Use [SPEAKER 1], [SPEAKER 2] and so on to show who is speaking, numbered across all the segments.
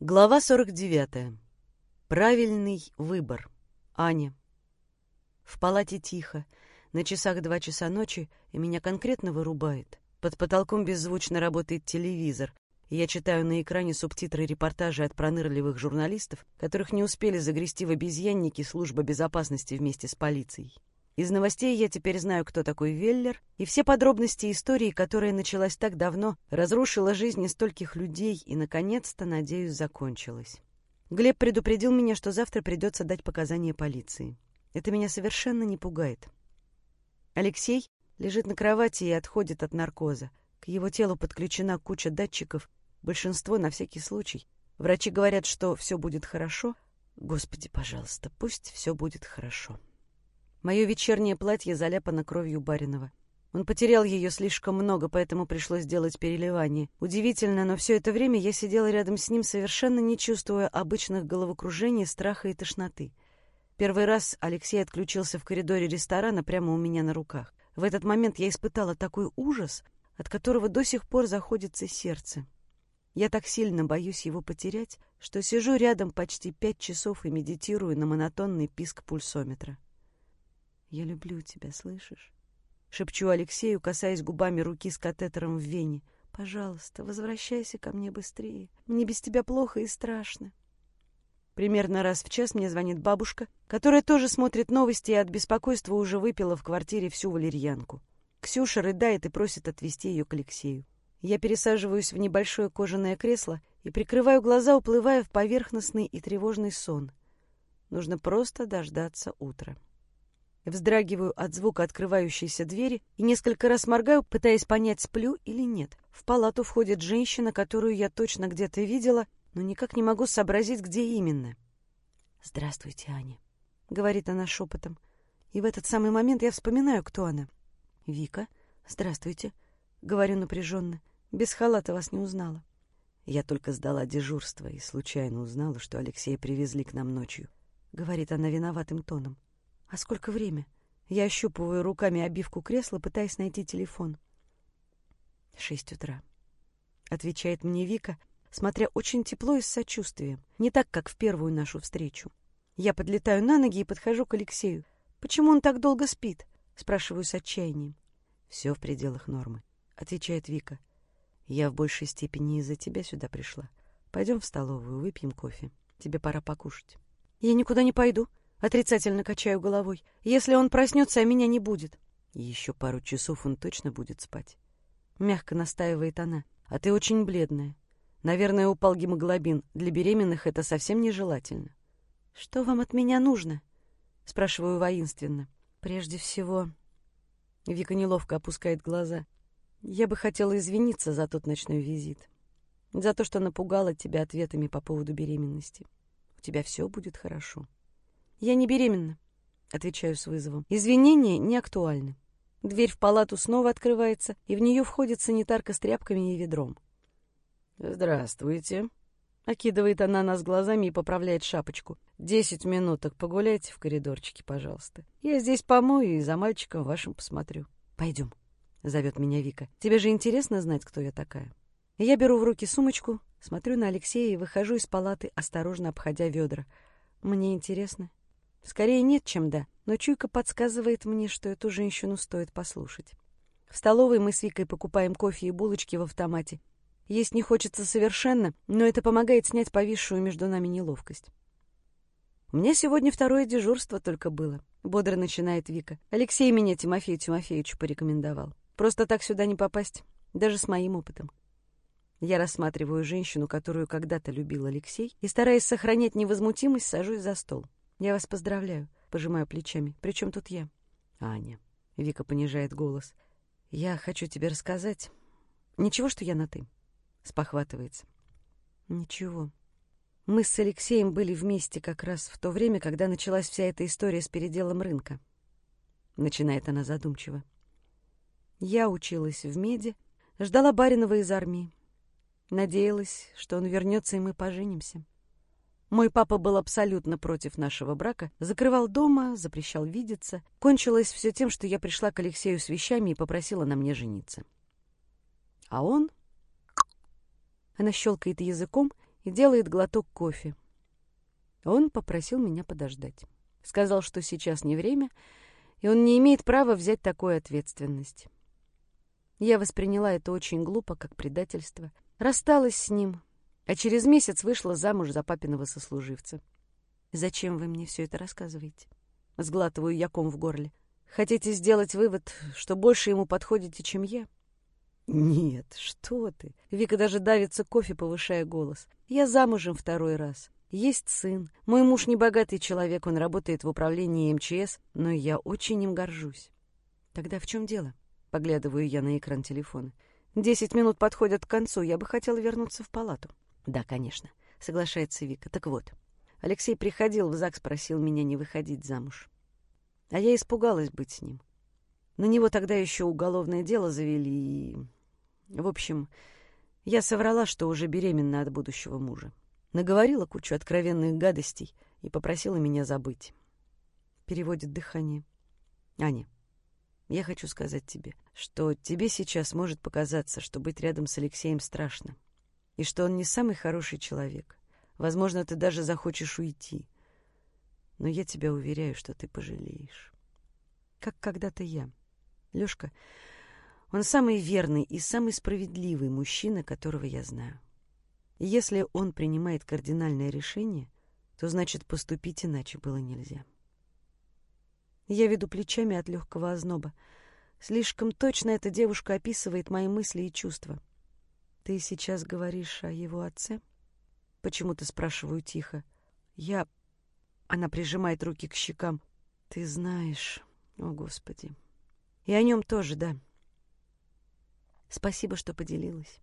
[SPEAKER 1] Глава 49. Правильный выбор. Аня. В палате тихо. На часах два часа ночи, и меня конкретно вырубает. Под потолком беззвучно работает телевизор, я читаю на экране субтитры репортажа от пронырливых журналистов, которых не успели загрести в обезьянники служба безопасности вместе с полицией. Из новостей я теперь знаю, кто такой Веллер, и все подробности истории, которая началась так давно, разрушила жизни стольких людей и, наконец-то, надеюсь, закончилась. Глеб предупредил меня, что завтра придется дать показания полиции. Это меня совершенно не пугает. Алексей лежит на кровати и отходит от наркоза. К его телу подключена куча датчиков, большинство на всякий случай. Врачи говорят, что все будет хорошо. Господи, пожалуйста, пусть все будет хорошо. Мое вечернее платье заляпано кровью Баринова. Он потерял ее слишком много, поэтому пришлось сделать переливание. Удивительно, но все это время я сидела рядом с ним, совершенно не чувствуя обычных головокружений, страха и тошноты. Первый раз Алексей отключился в коридоре ресторана прямо у меня на руках. В этот момент я испытала такой ужас, от которого до сих пор заходится сердце. Я так сильно боюсь его потерять, что сижу рядом почти пять часов и медитирую на монотонный писк пульсометра. «Я люблю тебя, слышишь?» Шепчу Алексею, касаясь губами руки с катетером в вене. «Пожалуйста, возвращайся ко мне быстрее. Мне без тебя плохо и страшно». Примерно раз в час мне звонит бабушка, которая тоже смотрит новости и от беспокойства уже выпила в квартире всю валерьянку. Ксюша рыдает и просит отвезти ее к Алексею. Я пересаживаюсь в небольшое кожаное кресло и прикрываю глаза, уплывая в поверхностный и тревожный сон. Нужно просто дождаться утра. Вздрагиваю от звука открывающейся двери и несколько раз моргаю, пытаясь понять, сплю или нет. В палату входит женщина, которую я точно где-то видела, но никак не могу сообразить, где именно. «Здравствуйте, Аня», — говорит она шепотом. И в этот самый момент я вспоминаю, кто она. «Вика, здравствуйте», — говорю напряженно. «Без халата вас не узнала». Я только сдала дежурство и случайно узнала, что Алексея привезли к нам ночью. Говорит она виноватым тоном. А сколько время? Я ощупываю руками обивку кресла, пытаясь найти телефон. Шесть утра. Отвечает мне Вика, смотря очень тепло и с сочувствием. Не так, как в первую нашу встречу. Я подлетаю на ноги и подхожу к Алексею. «Почему он так долго спит?» Спрашиваю с отчаянием. «Все в пределах нормы», — отвечает Вика. «Я в большей степени из-за тебя сюда пришла. Пойдем в столовую, выпьем кофе. Тебе пора покушать». «Я никуда не пойду», Отрицательно качаю головой. Если он проснется, а меня не будет. Еще пару часов он точно будет спать. Мягко настаивает она. А ты очень бледная. Наверное, упал гемоглобин. Для беременных это совсем нежелательно. Что вам от меня нужно? Спрашиваю воинственно. Прежде всего... Вика неловко опускает глаза. Я бы хотела извиниться за тот ночной визит. За то, что напугала тебя ответами по поводу беременности. У тебя все будет хорошо. «Я не беременна», — отвечаю с вызовом. «Извинения не актуальны». Дверь в палату снова открывается, и в нее входит санитарка с тряпками и ведром.
[SPEAKER 2] «Здравствуйте», —
[SPEAKER 1] окидывает она нас глазами и поправляет шапочку. «Десять минуток погуляйте в коридорчике, пожалуйста. Я здесь помою и за мальчиком вашим посмотрю. Пойдем», — зовет меня Вика. «Тебе же интересно знать, кто я такая?» Я беру в руки сумочку, смотрю на Алексея и выхожу из палаты, осторожно обходя ведра. Мне интересно, Скорее нет, чем да, но чуйка подсказывает мне, что эту женщину стоит послушать. В столовой мы с Викой покупаем кофе и булочки в автомате. Есть не хочется совершенно, но это помогает снять повисшую между нами неловкость. «У меня сегодня второе дежурство только было», — бодро начинает Вика. «Алексей меня Тимофею Тимофеевичу порекомендовал. Просто так сюда не попасть, даже с моим опытом». Я рассматриваю женщину, которую когда-то любил Алексей, и, стараясь сохранять невозмутимость, сажусь за стол. «Я вас поздравляю», — пожимаю плечами. «При чем тут я?» «Аня», — Вика понижает голос. «Я хочу тебе рассказать...» «Ничего, что я на «ты», — спохватывается. «Ничего. Мы с Алексеем были вместе как раз в то время, когда началась вся эта история с переделом рынка». Начинает она задумчиво. «Я училась в меди, ждала Баринова из армии. Надеялась, что он вернется, и мы поженимся. Мой папа был абсолютно против нашего брака, закрывал дома, запрещал видеться. Кончилось все тем, что я пришла к Алексею с вещами и попросила на мне жениться. А он... Она щелкает языком, и делает глоток кофе. Он попросил меня подождать. Сказал, что сейчас не время, и он не имеет права взять такую ответственность. Я восприняла это очень глупо, как предательство. Рассталась с ним, а через месяц вышла замуж за папиного сослуживца. «Зачем вы мне все это рассказываете?» Сглатываю я ком в горле. «Хотите сделать вывод, что больше ему подходите, чем я?» «Нет, что ты!» Вика даже давится кофе, повышая голос. «Я замужем второй раз. Есть сын. Мой муж не богатый человек, он работает в управлении МЧС, но я очень им горжусь». «Тогда в чем дело?» Поглядываю я на экран телефона. «Десять минут подходят к концу, я бы хотела вернуться в палату». «Да, конечно», — соглашается Вика. «Так вот, Алексей приходил в ЗАГС, просил меня не выходить замуж. А я испугалась быть с ним. На него тогда еще уголовное дело завели и... В общем, я соврала, что уже беременна от будущего мужа. Наговорила кучу откровенных гадостей и попросила меня забыть. Переводит дыхание. Аня, я хочу сказать тебе, что тебе сейчас может показаться, что быть рядом с Алексеем страшно, и что он не самый хороший человек. Возможно, ты даже захочешь уйти. Но я тебя уверяю, что ты пожалеешь. Как когда-то я. Лёшка, он самый верный и самый справедливый мужчина, которого я знаю. И если он принимает кардинальное решение, то значит поступить иначе было нельзя. Я веду плечами от легкого озноба. Слишком точно эта девушка описывает мои мысли и чувства. Ты сейчас говоришь о его отце? Почему-то спрашиваю тихо. Я... Она прижимает руки к щекам. Ты знаешь... О, Господи. И о нем тоже, да. Спасибо, что поделилась.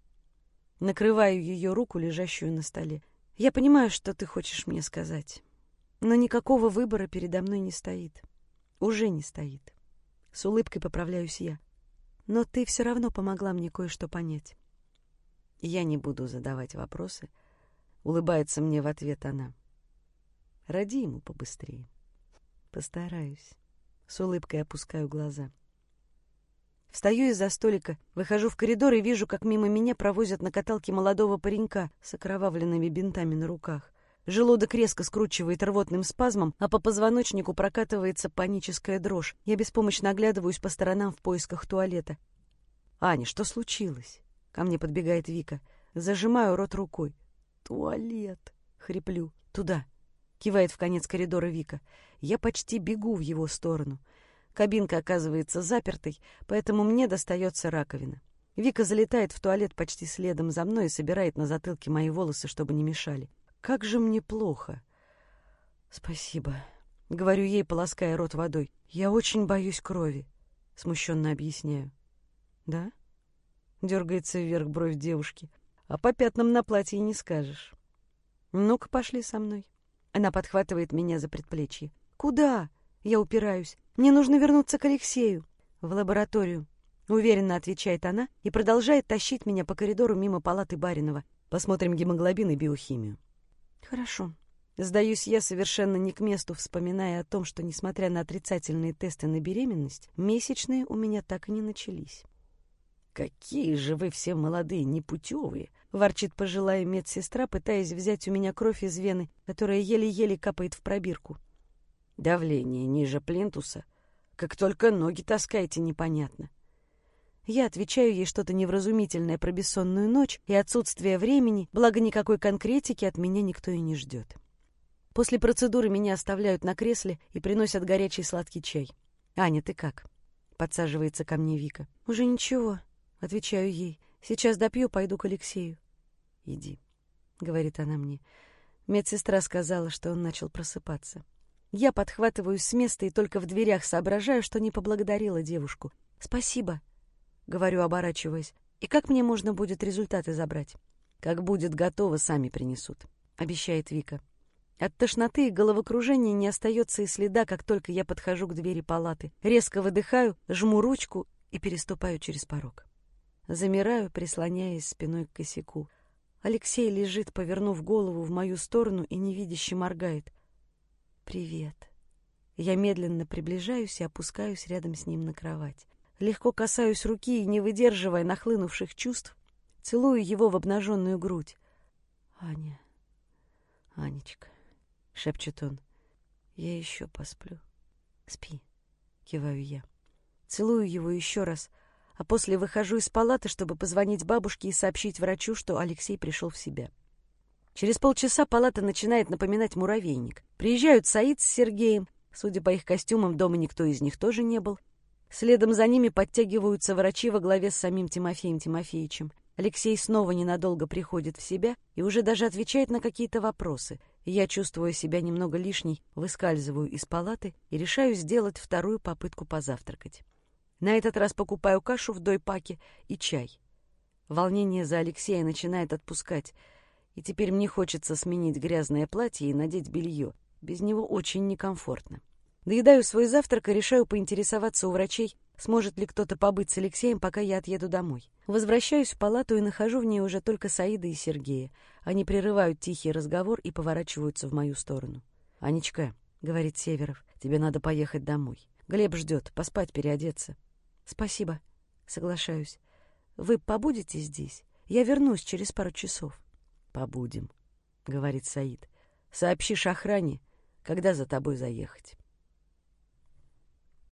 [SPEAKER 1] Накрываю ее руку, лежащую на столе. Я понимаю, что ты хочешь мне сказать. Но никакого выбора передо мной не стоит. Уже не стоит. С улыбкой поправляюсь я. Но ты все равно помогла мне кое-что понять. Я не буду задавать вопросы. Улыбается мне в ответ она. Роди ему побыстрее. Постараюсь. С улыбкой опускаю глаза. Встаю из-за столика, выхожу в коридор и вижу, как мимо меня провозят на каталке молодого паренька с окровавленными бинтами на руках. Желудок резко скручивает рвотным спазмом, а по позвоночнику прокатывается паническая дрожь. Я беспомощно оглядываюсь по сторонам в поисках туалета. «Аня, что случилось?» Ко мне подбегает Вика. Зажимаю рот рукой. «Туалет!» — хриплю. «Туда!» — кивает в конец коридора Вика. Я почти бегу в его сторону. Кабинка оказывается запертой, поэтому мне достается раковина. Вика залетает в туалет почти следом за мной и собирает на затылке мои волосы, чтобы не мешали. Как же мне плохо. Спасибо. Говорю ей, полоская рот водой. Я очень боюсь крови. Смущенно объясняю. Да? Дергается вверх бровь девушки. А по пятнам на платье не скажешь. Ну-ка, пошли со мной. Она подхватывает меня за предплечье. Куда? Я упираюсь. Мне нужно вернуться к Алексею. В лабораторию. Уверенно отвечает она и продолжает тащить меня по коридору мимо палаты Баринова. Посмотрим гемоглобин и биохимию. Хорошо. Сдаюсь я совершенно не к месту, вспоминая о том, что, несмотря на отрицательные тесты на беременность, месячные у меня так и не начались. «Какие же вы все молодые, непутевые!» — ворчит пожилая медсестра, пытаясь взять у меня кровь из вены, которая еле-еле капает в пробирку. Давление ниже плинтуса. Как только ноги таскаете, непонятно. Я отвечаю ей что-то невразумительное про бессонную ночь и отсутствие времени, благо никакой конкретики от меня никто и не ждет. После процедуры меня оставляют на кресле и приносят горячий сладкий чай. «Аня, ты как?» — подсаживается ко мне Вика. «Уже ничего», — отвечаю ей. «Сейчас допью, пойду к Алексею». «Иди», — говорит она мне. Медсестра сказала, что он начал просыпаться. Я подхватываюсь с места и только в дверях соображаю, что не поблагодарила девушку. «Спасибо», — говорю, оборачиваясь. «И как мне можно будет результаты забрать?» «Как будет готово, сами принесут», — обещает Вика. От тошноты и головокружения не остается и следа, как только я подхожу к двери палаты. Резко выдыхаю, жму ручку и переступаю через порог. Замираю, прислоняясь спиной к косяку. Алексей лежит, повернув голову в мою сторону и невидяще моргает — «Привет». Я медленно приближаюсь и опускаюсь рядом с ним на кровать. Легко касаюсь руки и, не выдерживая нахлынувших чувств, целую его в обнаженную грудь. «Аня», «Анечка», — шепчет он, — «я еще посплю». «Спи», — киваю я. Целую его еще раз, а после выхожу из палаты, чтобы позвонить бабушке и сообщить врачу, что Алексей пришел в себя. Через полчаса палата начинает напоминать муравейник. Приезжают Саид с Сергеем. Судя по их костюмам, дома никто из них тоже не был. Следом за ними подтягиваются врачи во главе с самим Тимофеем Тимофеевичем. Алексей снова ненадолго приходит в себя и уже даже отвечает на какие-то вопросы. я, чувствуя себя немного лишней, выскальзываю из палаты и решаю сделать вторую попытку позавтракать. На этот раз покупаю кашу в дойпаке и чай. Волнение за Алексея начинает отпускать, и теперь мне хочется сменить грязное платье и надеть белье. Без него очень некомфортно. Доедаю свой завтрак и решаю поинтересоваться у врачей, сможет ли кто-то побыть с Алексеем, пока я отъеду домой. Возвращаюсь в палату и нахожу в ней уже только Саида и Сергея. Они прерывают тихий разговор и поворачиваются в мою сторону. «Анечка», — говорит Северов, — «тебе надо поехать домой. Глеб ждет, поспать, переодеться». «Спасибо», — соглашаюсь. «Вы побудете здесь? Я вернусь через пару часов». «Побудем», — говорит Саид. «Сообщишь охране, когда за тобой заехать».